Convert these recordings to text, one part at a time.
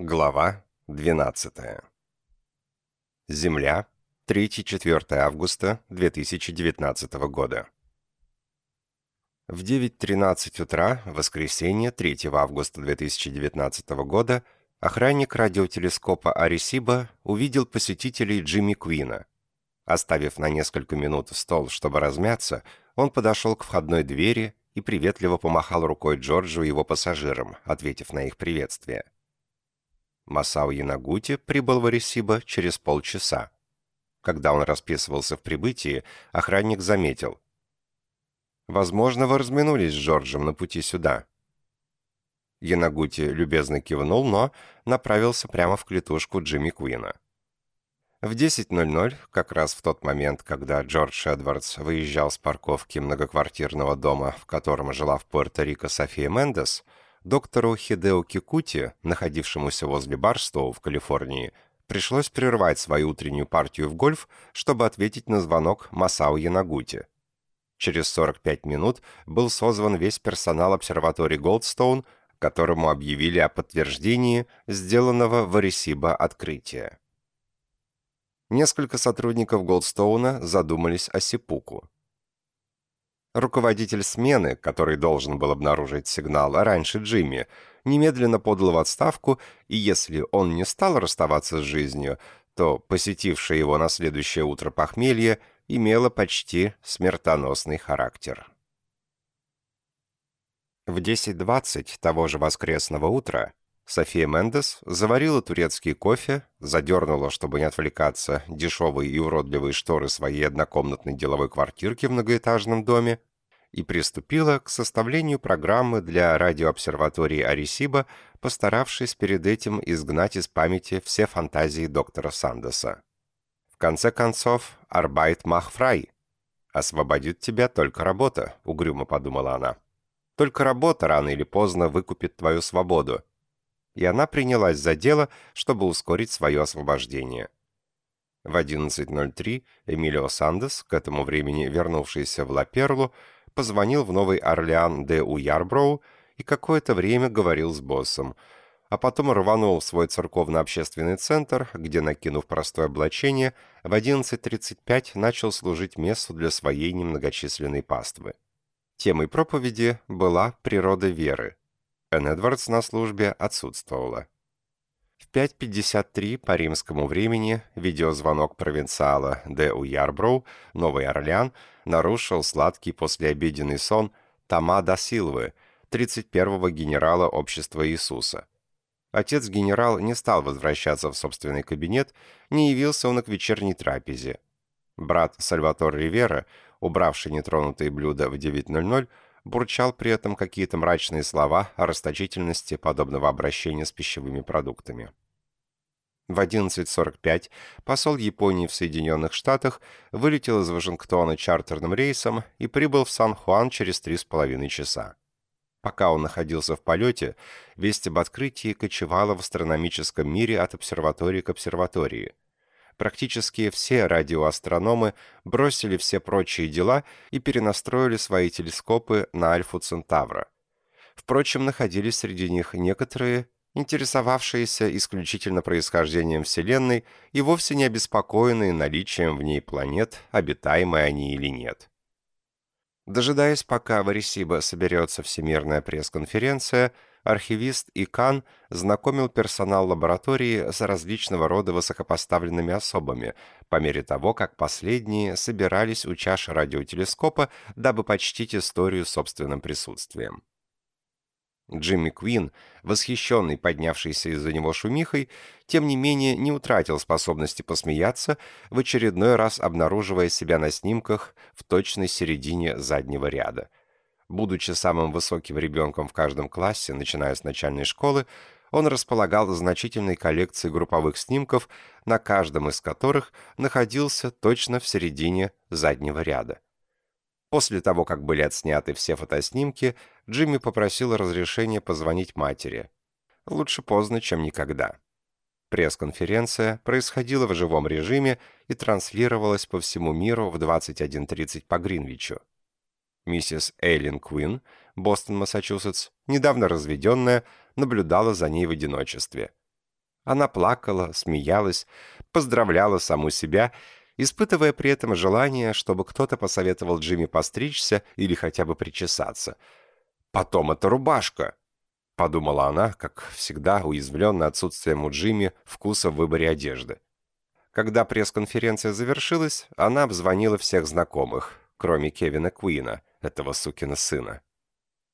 Глава 12. Земля, 3-4 августа 2019 года. В 9.13 утра, воскресенье, 3 августа 2019 года, охранник радиотелескопа Арисиба увидел посетителей Джимми Куина. Оставив на несколько минут стол, чтобы размяться, он подошел к входной двери и приветливо помахал рукой Джорджу и его пассажирам, ответив на их приветствие. Масао Янагути прибыл в Аресибо через полчаса. Когда он расписывался в прибытии, охранник заметил. «Возможно, вы разминулись с Джорджем на пути сюда». Янагути любезно кивнул, но направился прямо в клетушку Джимми Куина. В 10.00, как раз в тот момент, когда Джордж Эдвардс выезжал с парковки многоквартирного дома, в котором жила в Пуэрто-Рико София Мендес, Доктору Хидео Кикути, находившемуся возле Барстоу в Калифорнии, пришлось прервать свою утреннюю партию в гольф, чтобы ответить на звонок Масао Янагути. Через 45 минут был созван весь персонал обсерватории Голдстоун, которому объявили о подтверждении сделанного в Аресибо открытия. Несколько сотрудников Голдстоуна задумались о Сипуку. Руководитель смены, который должен был обнаружить сигнал раньше Джимми, немедленно подал в отставку, и если он не стал расставаться с жизнью, то посетившее его на следующее утро похмелье имело почти смертоносный характер. В 10.20 того же воскресного утра София Мендес заварила турецкий кофе, задернула, чтобы не отвлекаться, дешевые и уродливые шторы своей однокомнатной деловой квартирки в многоэтажном доме и приступила к составлению программы для радиообсерватории Арисиба, постаравшись перед этим изгнать из памяти все фантазии доктора Сандеса. В конце концов, «Арбайт мах фрай» — «Освободит тебя только работа», — угрюмо подумала она. «Только работа рано или поздно выкупит твою свободу». И она принялась за дело, чтобы ускорить свое освобождение. В 11.03 Эмилио Сандес, к этому времени вернувшийся в Лаперлу, позвонил в Новый Орлеан де Уярброу и какое-то время говорил с боссом, а потом рванул в свой церковно-общественный центр, где, накинув простое облачение, в 11.35 начал служить месту для своей немногочисленной паствы. Темой проповеди была природа веры. Энн Эдвардс на службе отсутствовала. В 5.53 по римскому времени видеозвонок провинциала Де Уярброу, Новый Орлеан, нарушил сладкий послеобеденный сон Тома да Силвы, 31-го генерала Общества Иисуса. Отец-генерал не стал возвращаться в собственный кабинет, не явился он к вечерней трапезе. Брат Сальватор Ривера, убравший нетронутые блюда в 9.00, бурчал при этом какие-то мрачные слова о расточительности подобного обращения с пищевыми продуктами. В 11.45 посол Японии в Соединенных Штатах вылетел из Вашингтона чартерным рейсом и прибыл в Сан-Хуан через три с половиной часа. Пока он находился в полете, весть об открытии кочевала в астрономическом мире от обсерватории к обсерватории. Практически все радиоастрономы бросили все прочие дела и перенастроили свои телескопы на Альфу Центавра. Впрочем, находились среди них некоторые, интересовавшиеся исключительно происхождением Вселенной и вовсе не обеспокоенные наличием в ней планет, обитаемые они или нет. Дожидаясь, пока в Аресибо соберется Всемирная пресс-конференция, архивист Икан знакомил персонал лаборатории с различного рода высокопоставленными особами, по мере того, как последние собирались у чаши радиотелескопа, дабы почтить историю собственным присутствием. Джимми Куин, восхищенный поднявшийся из-за него шумихой, тем не менее не утратил способности посмеяться, в очередной раз обнаруживая себя на снимках в точной середине заднего ряда. Будучи самым высоким ребенком в каждом классе, начиная с начальной школы, он располагал значительной коллекцией групповых снимков, на каждом из которых находился точно в середине заднего ряда. После того, как были отсняты все фотоснимки, Джимми попросил разрешения позвонить матери. Лучше поздно, чем никогда. Пресс-конференция происходила в живом режиме и транслировалась по всему миру в 21.30 по Гринвичу. Миссис Эйлин Куин, Бостон, Массачусетс, недавно разведенная, наблюдала за ней в одиночестве. Она плакала, смеялась, поздравляла саму себя, испытывая при этом желание, чтобы кто-то посоветовал Джимми постричься или хотя бы причесаться. «Потом это рубашка!» — подумала она, как всегда уязвленная отсутствием у Джимми вкуса в выборе одежды. Когда пресс-конференция завершилась, она обзвонила всех знакомых, кроме Кевина Куина, этого сукина сына.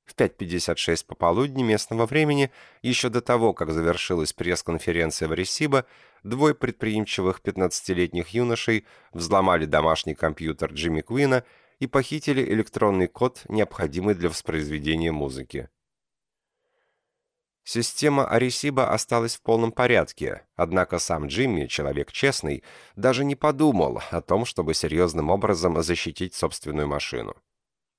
В 5.56 пополудни местного времени, еще до того, как завершилась пресс-конференция в Ресибо, двое предприимчивых 15-летних юношей взломали домашний компьютер Джимми Куина и похитили электронный код, необходимый для воспроизведения музыки. Система Аресиба осталась в полном порядке, однако сам Джимми, человек честный, даже не подумал о том, чтобы серьезным образом защитить собственную машину.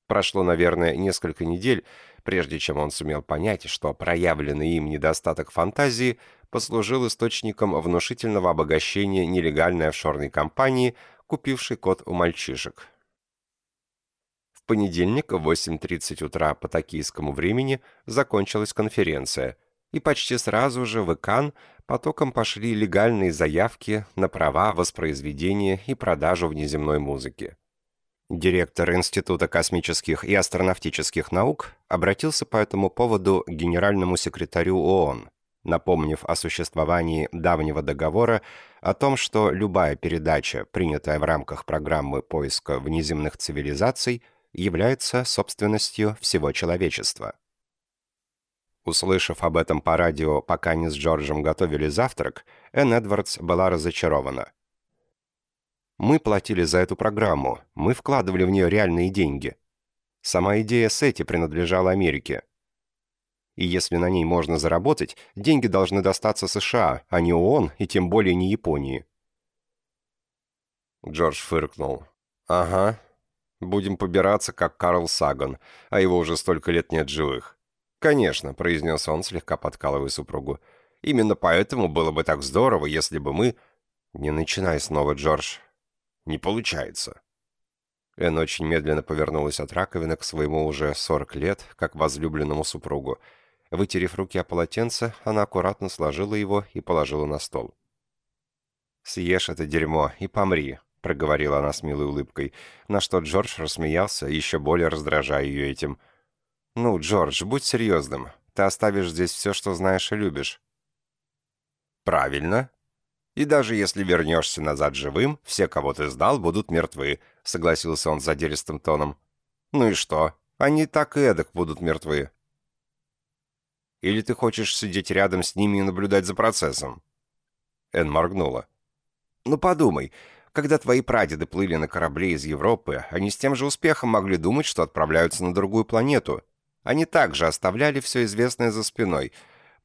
Прошло, наверное, несколько недель, прежде чем он сумел понять, что проявленный им недостаток фантазии послужил источником внушительного обогащения нелегальной офшорной компании, купившей код у мальчишек. Понедельник в 8.30 утра по токийскому времени закончилась конференция, и почти сразу же в ИКАН потоком пошли легальные заявки на права воспроизведения и продажу внеземной музыки. Директор Института космических и астронавтических наук обратился по этому поводу к генеральному секретарю ООН, напомнив о существовании давнего договора о том, что любая передача, принятая в рамках программы поиска внеземных цивилизаций, является собственностью всего человечества. Услышав об этом по радио, пока они с Джорджем готовили завтрак, Энн Эдвардс была разочарована – мы платили за эту программу, мы вкладывали в нее реальные деньги. Сама идея Сети принадлежала Америке. И если на ней можно заработать, деньги должны достаться США, а не ООН и тем более не Японии. Джордж фыркнул. «Ага. Будем побираться, как Карл Саган, а его уже столько лет нет живых». «Конечно», — произнес он, слегка подкалывая супругу. «Именно поэтому было бы так здорово, если бы мы...» «Не начинай снова, Джордж. Не получается». Эн очень медленно повернулась от раковины к своему уже 40 лет, как возлюбленному супругу. Вытерев руки о полотенце, она аккуратно сложила его и положила на стол. «Съешь это дерьмо и помри», — проговорила она с милой улыбкой, на что Джордж рассмеялся, еще более раздражая ее этим. «Ну, Джордж, будь серьезным. Ты оставишь здесь все, что знаешь и любишь». «Правильно», и даже если вернешься назад живым, все, кого ты знал, будут мертвы», — согласился он с задиристым тоном. «Ну и что? Они так и эдак будут мертвы». «Или ты хочешь сидеть рядом с ними и наблюдать за процессом?» Эн моргнула. «Ну подумай, когда твои прадеды плыли на корабле из Европы, они с тем же успехом могли думать, что отправляются на другую планету. Они также оставляли все известное за спиной.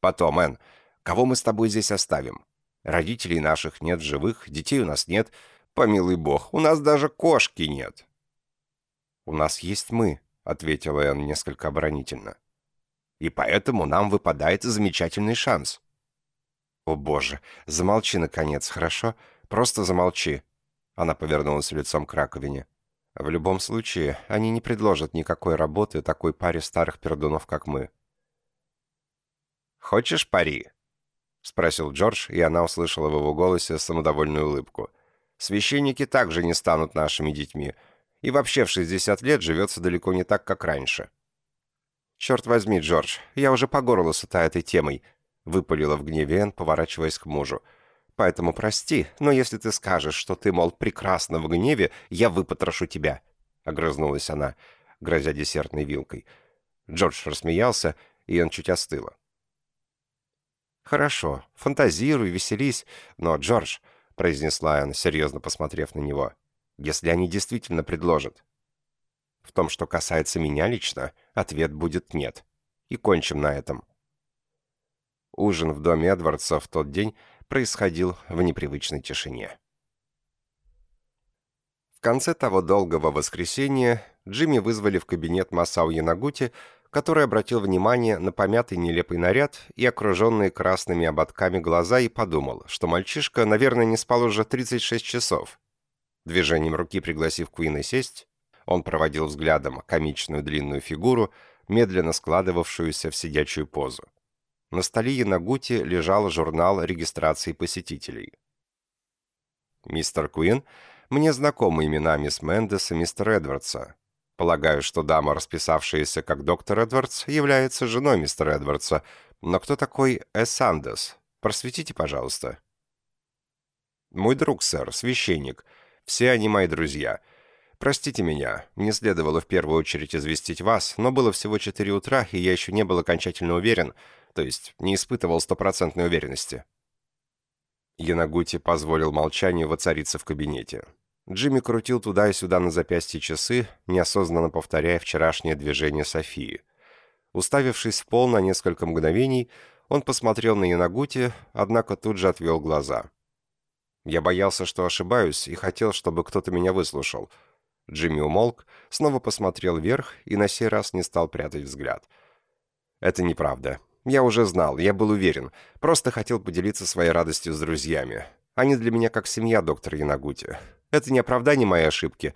Потом, Эн, кого мы с тобой здесь оставим? Родителей наших нет в живых, детей у нас нет. Помилуй бог, у нас даже кошки нет». «У нас есть мы», — ответила Энн несколько оборонительно. «И поэтому нам выпадает замечательный шанс». «О боже, замолчи, наконец, хорошо? Просто замолчи». Она повернулась лицом к раковине. «В любом случае, они не предложат никакой работы такой паре старых пердунов, как мы». «Хочешь пари?» — спросил Джордж, и она услышала в его голосе самодовольную улыбку. «Священники также не станут нашими детьми, и вообще в 60 лет живется далеко не так, как раньше». «Черт возьми, Джордж, я уже по горло сыта этой темой», — выпалила в гневе Энн, поворачиваясь к мужу. «Поэтому прости, но если ты скажешь, что ты, мол, прекрасно в гневе, я выпотрошу тебя», — огрызнулась она, грозя десертной вилкой. Джордж рассмеялся, и он чуть остыла. «Хорошо, фантазируй, веселись, но, Джордж», — произнесла она, серьезно посмотрев на него, — «если они действительно предложат». В том, что касается меня лично, ответ будет «нет». И кончим на этом. Ужин в доме Эдвардса в тот день происходил в непривычной тишине. В конце того долгого воскресенья Джимми вызвали в кабинет Масао Янагути, который обратил внимание на помятый нелепый наряд и окруженные красными ободками глаза и подумал, что мальчишка, наверное, не спал уже 36 часов. Движением руки пригласив Куина сесть, он проводил взглядом комичную длинную фигуру, медленно складывавшуюся в сидячую позу. На столе Янагути лежал журнал регистрации посетителей. «Мистер Куин, мне знакомы имена мисс Мендес и мистера Эдвардса. Полагаю, что дама, расписавшаяся как доктор Эдвардс, является женой мистера Эдвардса. Но кто такой Эссандес? Просветите, пожалуйста». «Мой друг, сэр, священник. Все они мои друзья. Простите меня, мне следовало в первую очередь известить вас, но было всего 4 утра, и я еще не был окончательно уверен, то есть не испытывал стопроцентной уверенности». Янагути позволил молчанию воцариться в кабинете. Джимми крутил туда и сюда на запястье часы, неосознанно повторяя вчерашнее движение Софии. Уставившись в пол на несколько мгновений, он посмотрел на Янагути, однако тут же отвел глаза. Я боялся, что ошибаюсь, и хотел, чтобы кто-то меня выслушал. Джимми умолк, снова посмотрел вверх и на сей раз не стал прятать взгляд. «Это неправда. Я уже знал, я был уверен. Просто хотел поделиться своей радостью с друзьями. Они для меня как семья, доктор Янагути. Это не оправдание моей ошибки.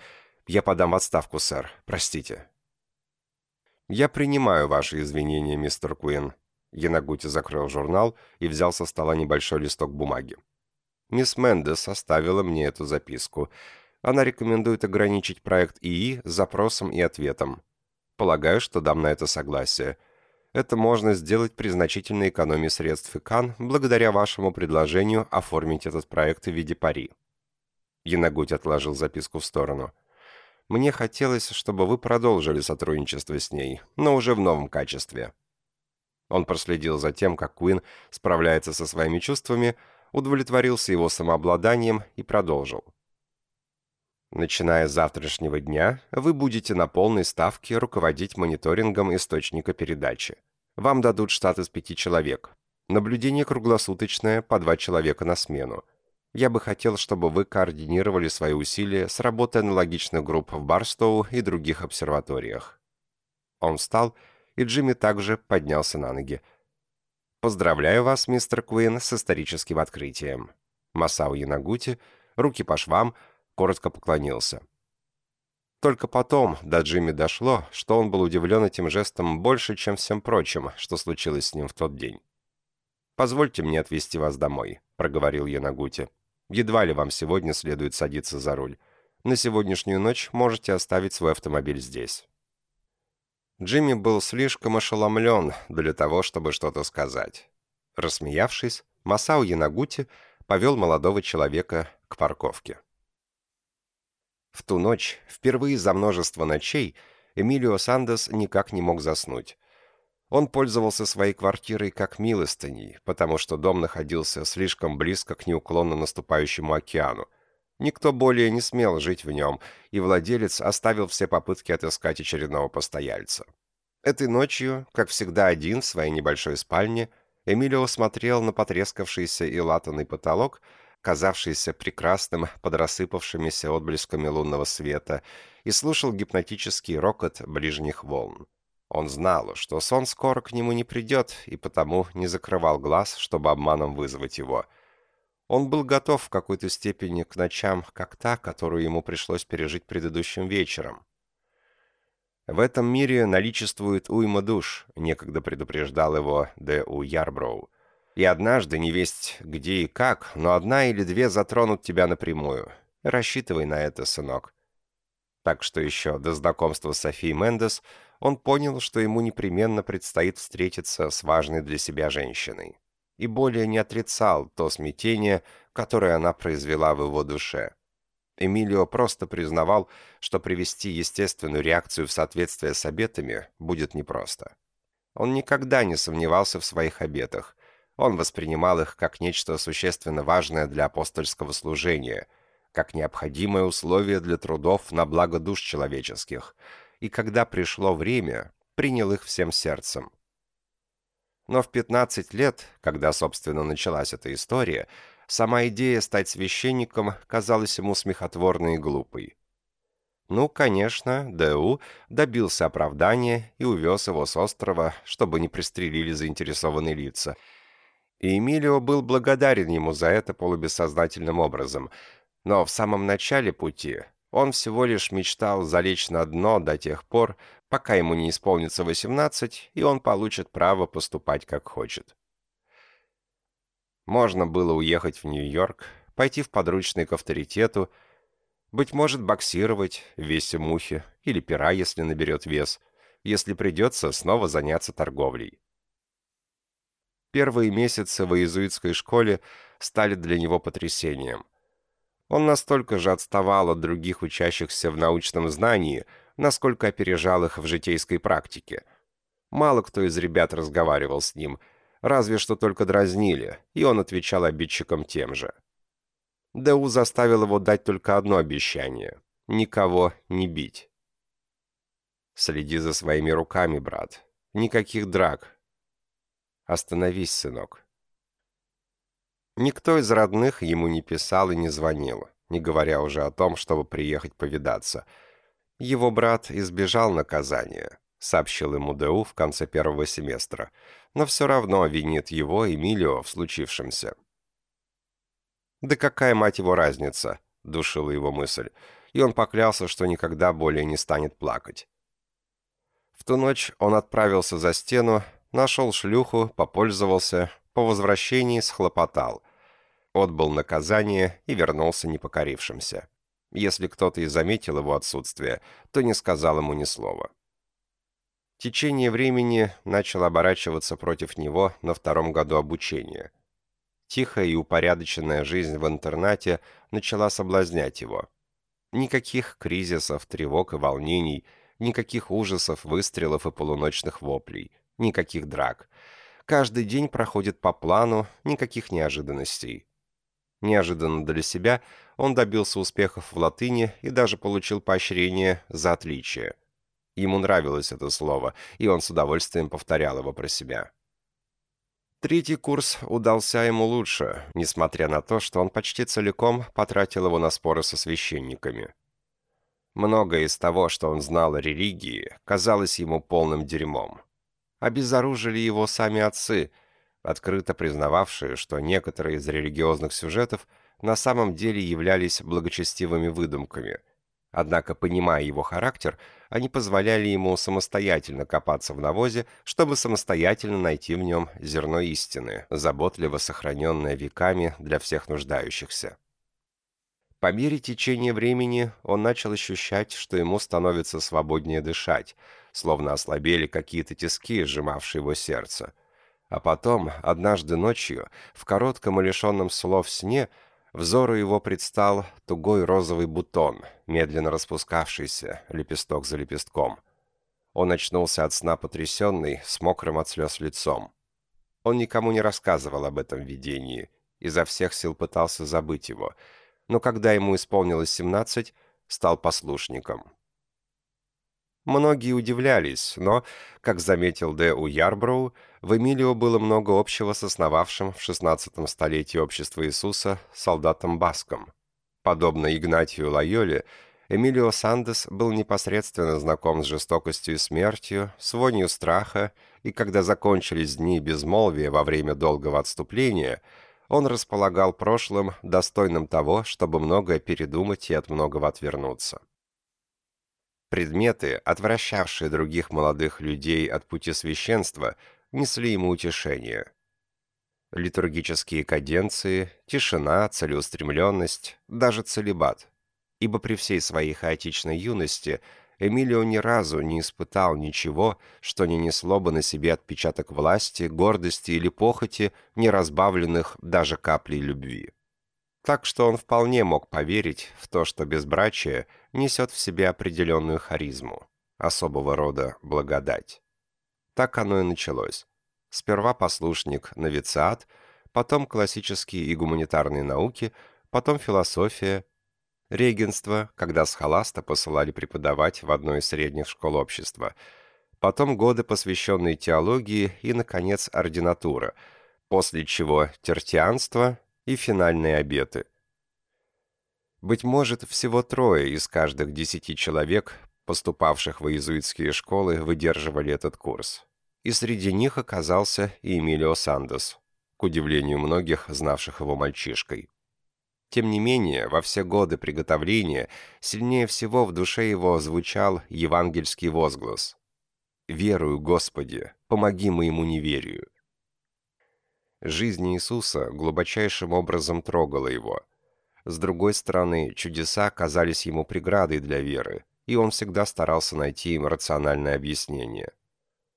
Я подам в отставку, сэр. Простите». «Я принимаю ваши извинения, мистер Куин». Янагути закрыл журнал и взял со стола небольшой листок бумаги. Мисс Мендес оставила мне эту записку. Она рекомендует ограничить проект ИИ запросом и ответом. Полагаю, что дам на это согласие. Это можно сделать при значительной экономии средств ИКАН благодаря вашему предложению оформить этот проект в виде пари. Янагуть отложил записку в сторону. «Мне хотелось, чтобы вы продолжили сотрудничество с ней, но уже в новом качестве». Он проследил за тем, как Куин справляется со своими чувствами, удовлетворился его самообладанием и продолжил. Начиная с завтрашнего дня, вы будете на полной ставке руководить мониторингом источника передачи. Вам дадут штат из пяти человек. Наблюдение круглосуточное, по два человека на смену. Я бы хотел, чтобы вы координировали свои усилия с работой аналогичных групп в Барстоу и других обсерваториях. Он встал, и Джимми также поднялся на ноги. Поздравляю вас, мистер Куин, с историческим открытием. Масао Янагути, руки по швам, коротко поклонился. Только потом до Джимми дошло, что он был удивлен этим жестом больше, чем всем прочим, что случилось с ним в тот день. «Позвольте мне отвезти вас домой», — проговорил Янагути. «Едва ли вам сегодня следует садиться за руль. На сегодняшнюю ночь можете оставить свой автомобиль здесь». Джимми был слишком ошеломлен для того, чтобы что-то сказать. Рассмеявшись, Масао Янагути повел молодого человека к парковке. В ту ночь, впервые за множество ночей, Эмилио Сандес никак не мог заснуть. Он пользовался своей квартирой как милостыней, потому что дом находился слишком близко к неуклонно наступающему океану. Никто более не смел жить в нем, и владелец оставил все попытки отыскать очередного постояльца. Этой ночью, как всегда один в своей небольшой спальне, Эмилио смотрел на потрескавшийся и латанный потолок, казавшийся прекрасным под рассыпавшимися отблесками лунного света, и слушал гипнотический рокот ближних волн. Он знал, что сон скоро к нему не придет, и потому не закрывал глаз, чтобы обманом вызвать его – он был готов в какой-то степени к ночам, как та, которую ему пришлось пережить предыдущим вечером. В этом мире наличествует уйма душ, некогда предупреждал его Д. У. Ярброу. И однажды, не весть где и как, но одна или две затронут тебя напрямую. Рассчитывай на это, сынок. Так что еще до знакомства с Софией Мендес он понял, что ему непременно предстоит встретиться с важной для себя женщиной и более не отрицал то смятение, которое она произвела в его душе. Эмилио просто признавал, что привести естественную реакцию в соответствие с обетами будет непросто. Он никогда не сомневался в своих обетах. Он воспринимал их как нечто существенно важное для апостольского служения, как необходимое условие для трудов на благо душ человеческих, и когда пришло время, принял их всем сердцем. Но в 15 лет, когда, собственно, началась эта история, сама идея стать священником казалась ему смехотворной и глупой. Ну, конечно, Д.У. добился оправдания и увез его с острова, чтобы не пристрелили заинтересованные лица. И Эмилио был благодарен ему за это полубессознательным образом. Но в самом начале пути он всего лишь мечтал залечь на дно до тех пор, пока ему не исполнится 18, и он получит право поступать как хочет. Можно было уехать в Нью-Йорк, пойти в подручный к авторитету, быть может, боксировать, весе мухи, или пера, если наберет вес, если придется, снова заняться торговлей. Первые месяцы в иезуитской школе стали для него потрясением. Он настолько же отставал от других учащихся в научном знании, насколько опережал их в житейской практике. Мало кто из ребят разговаривал с ним, разве что только дразнили, и он отвечал обидчикам тем же. Дэу заставил его дать только одно обещание — никого не бить. «Следи за своими руками, брат. Никаких драк. Остановись, сынок». Никто из родных ему не писал и не звонил, не говоря уже о том, чтобы приехать повидаться. Его брат избежал наказания, сообщил ему Дэу в конце первого семестра, но все равно винит его, Эмилио, в случившемся. «Да какая, мать его, разница?» — душила его мысль, и он поклялся, что никогда более не станет плакать. В ту ночь он отправился за стену, нашел шлюху, попользовался, по возвращении схлопотал. Отбыл наказание и вернулся непокорившимся. Если кто-то и заметил его отсутствие, то не сказал ему ни слова. Течение времени начало оборачиваться против него на втором году обучения. Тихая и упорядоченная жизнь в интернате начала соблазнять его. Никаких кризисов, тревог и волнений, никаких ужасов, выстрелов и полуночных воплей, никаких драк. Каждый день проходит по плану, никаких неожиданностей. Неожиданно для себя он добился успехов в латыни и даже получил поощрение за отличие. Ему нравилось это слово, и он с удовольствием повторял его про себя. Третий курс удался ему лучше, несмотря на то, что он почти целиком потратил его на споры со священниками. Многое из того, что он знал о религии, казалось ему полным дерьмом. Обезоружили его сами отцы, открыто признававшие, что некоторые из религиозных сюжетов на самом деле являлись благочестивыми выдумками – Однако, понимая его характер, они позволяли ему самостоятельно копаться в навозе, чтобы самостоятельно найти в нем зерно истины, заботливо сохраненное веками для всех нуждающихся. По мере течения времени он начал ощущать, что ему становится свободнее дышать, словно ослабели какие-то тиски, сжимавшие его сердце. А потом, однажды ночью, в коротком и лишенном слов сне, Взору его предстал тугой розовый бутон, медленно распускавшийся, лепесток за лепестком. Он очнулся от сна потрясенный, с мокрым от слез лицом. Он никому не рассказывал об этом видении, изо всех сил пытался забыть его, но когда ему исполнилось семнадцать, стал послушником. Многие удивлялись, но, как заметил Д. У. Ярброу, в Эмилио было много общего с основавшим в XVI столетии общество Иисуса солдатом Баском. Подобно Игнатию Лайоле, Эмилио Сандес был непосредственно знаком с жестокостью и смертью, с вонью страха, и когда закончились дни безмолвия во время долгого отступления, он располагал прошлым, достойным того, чтобы многое передумать и от многого отвернуться. Предметы, отвращавшие других молодых людей от пути священства, несли ему утешение. Литургические каденции, тишина, целеустремленность, даже целебат. Ибо при всей своей хаотичной юности Эмилио ни разу не испытал ничего, что не несло бы на себе отпечаток власти, гордости или похоти, не разбавленных даже каплей любви. Так что он вполне мог поверить в то, что безбрачие несет в себе определенную харизму, особого рода благодать. Так оно и началось. Сперва послушник, новициат, потом классические и гуманитарные науки, потом философия, регенство, когда с холаста посылали преподавать в одной из средних школ общества, потом годы, посвященные теологии и, наконец, ординатура, после чего тертианство и финальные обеты. Быть может, всего трое из каждых десяти человек, поступавших в иезуитские школы, выдерживали этот курс. И среди них оказался и Эмилио Сандос, к удивлению многих, знавших его мальчишкой. Тем не менее, во все годы приготовления сильнее всего в душе его звучал евангельский возглас «Верую, Господи, помоги моему неверию». Жизнь Иисуса глубочайшим образом трогала его. С другой стороны, чудеса казались ему преградой для веры, и он всегда старался найти им рациональное объяснение.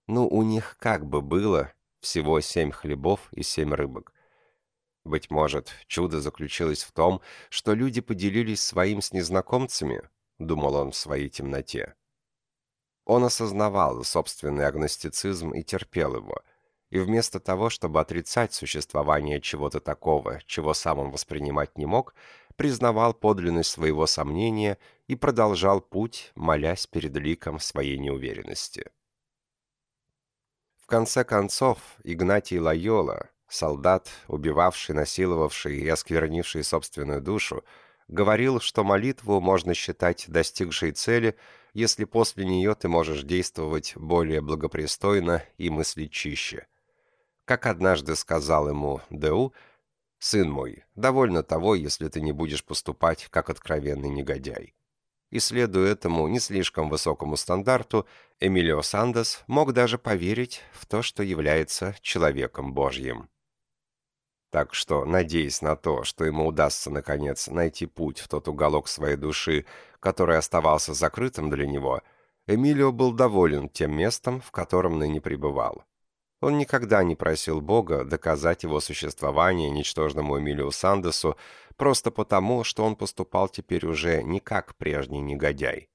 Ну, у них как бы было всего семь хлебов и семь рыбок. Быть может, чудо заключилось в том, что люди поделились своим с незнакомцами, думал он в своей темноте. Он осознавал собственный агностицизм и терпел его, и вместо того, чтобы отрицать существование чего-то такого, чего сам он воспринимать не мог, признавал подлинность своего сомнения и продолжал путь, молясь перед ликом своей неуверенности. В конце концов, Игнатий Лайола, солдат, убивавший, насиловавший и осквернивший собственную душу, говорил, что молитву можно считать достигшей цели, если после нее ты можешь действовать более благопристойно и мыслить чище. Как однажды сказал ему Д.У., «Сын мой, довольно того, если ты не будешь поступать, как откровенный негодяй». И следуя этому не слишком высокому стандарту, Эмилио Сандес мог даже поверить в то, что является человеком Божьим. Так что, надеясь на то, что ему удастся, наконец, найти путь в тот уголок своей души, который оставался закрытым для него, Эмилио был доволен тем местом, в котором ныне пребывал. Он никогда не просил Бога доказать его существование ничтожному Эмилию Сандесу просто потому, что он поступал теперь уже не как прежний негодяй.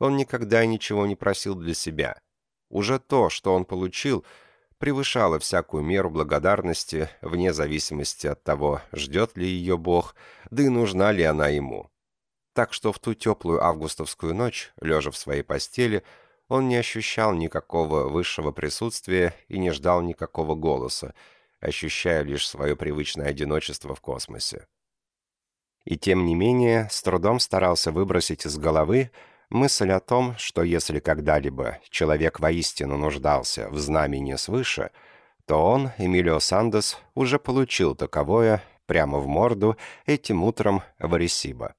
Он никогда ничего не просил для себя. Уже то, что он получил, превышало всякую меру благодарности, вне зависимости от того, ждет ли ее Бог, да и нужна ли она ему. Так что в ту теплую августовскую ночь, лежа в своей постели, он не ощущал никакого высшего присутствия и не ждал никакого голоса, ощущая лишь свое привычное одиночество в космосе. И тем не менее, с трудом старался выбросить из головы мысль о том, что если когда-либо человек воистину нуждался в знамени свыше, то он, Эмилио Сандес, уже получил таковое прямо в морду этим утром в Аресибо.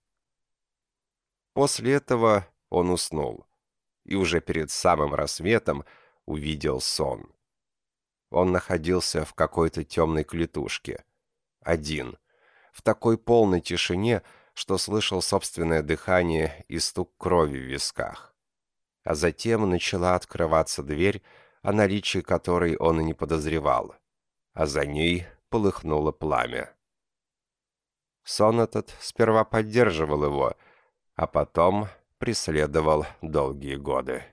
После этого он уснул и уже перед самым рассветом увидел сон. Он находился в какой-то темной клетушке. Один. В такой полной тишине, что слышал собственное дыхание и стук крови в висках. А затем начала открываться дверь, о наличии которой он и не подозревал. А за ней полыхнуло пламя. Сон этот сперва поддерживал его, а потом преследовал долгие годы.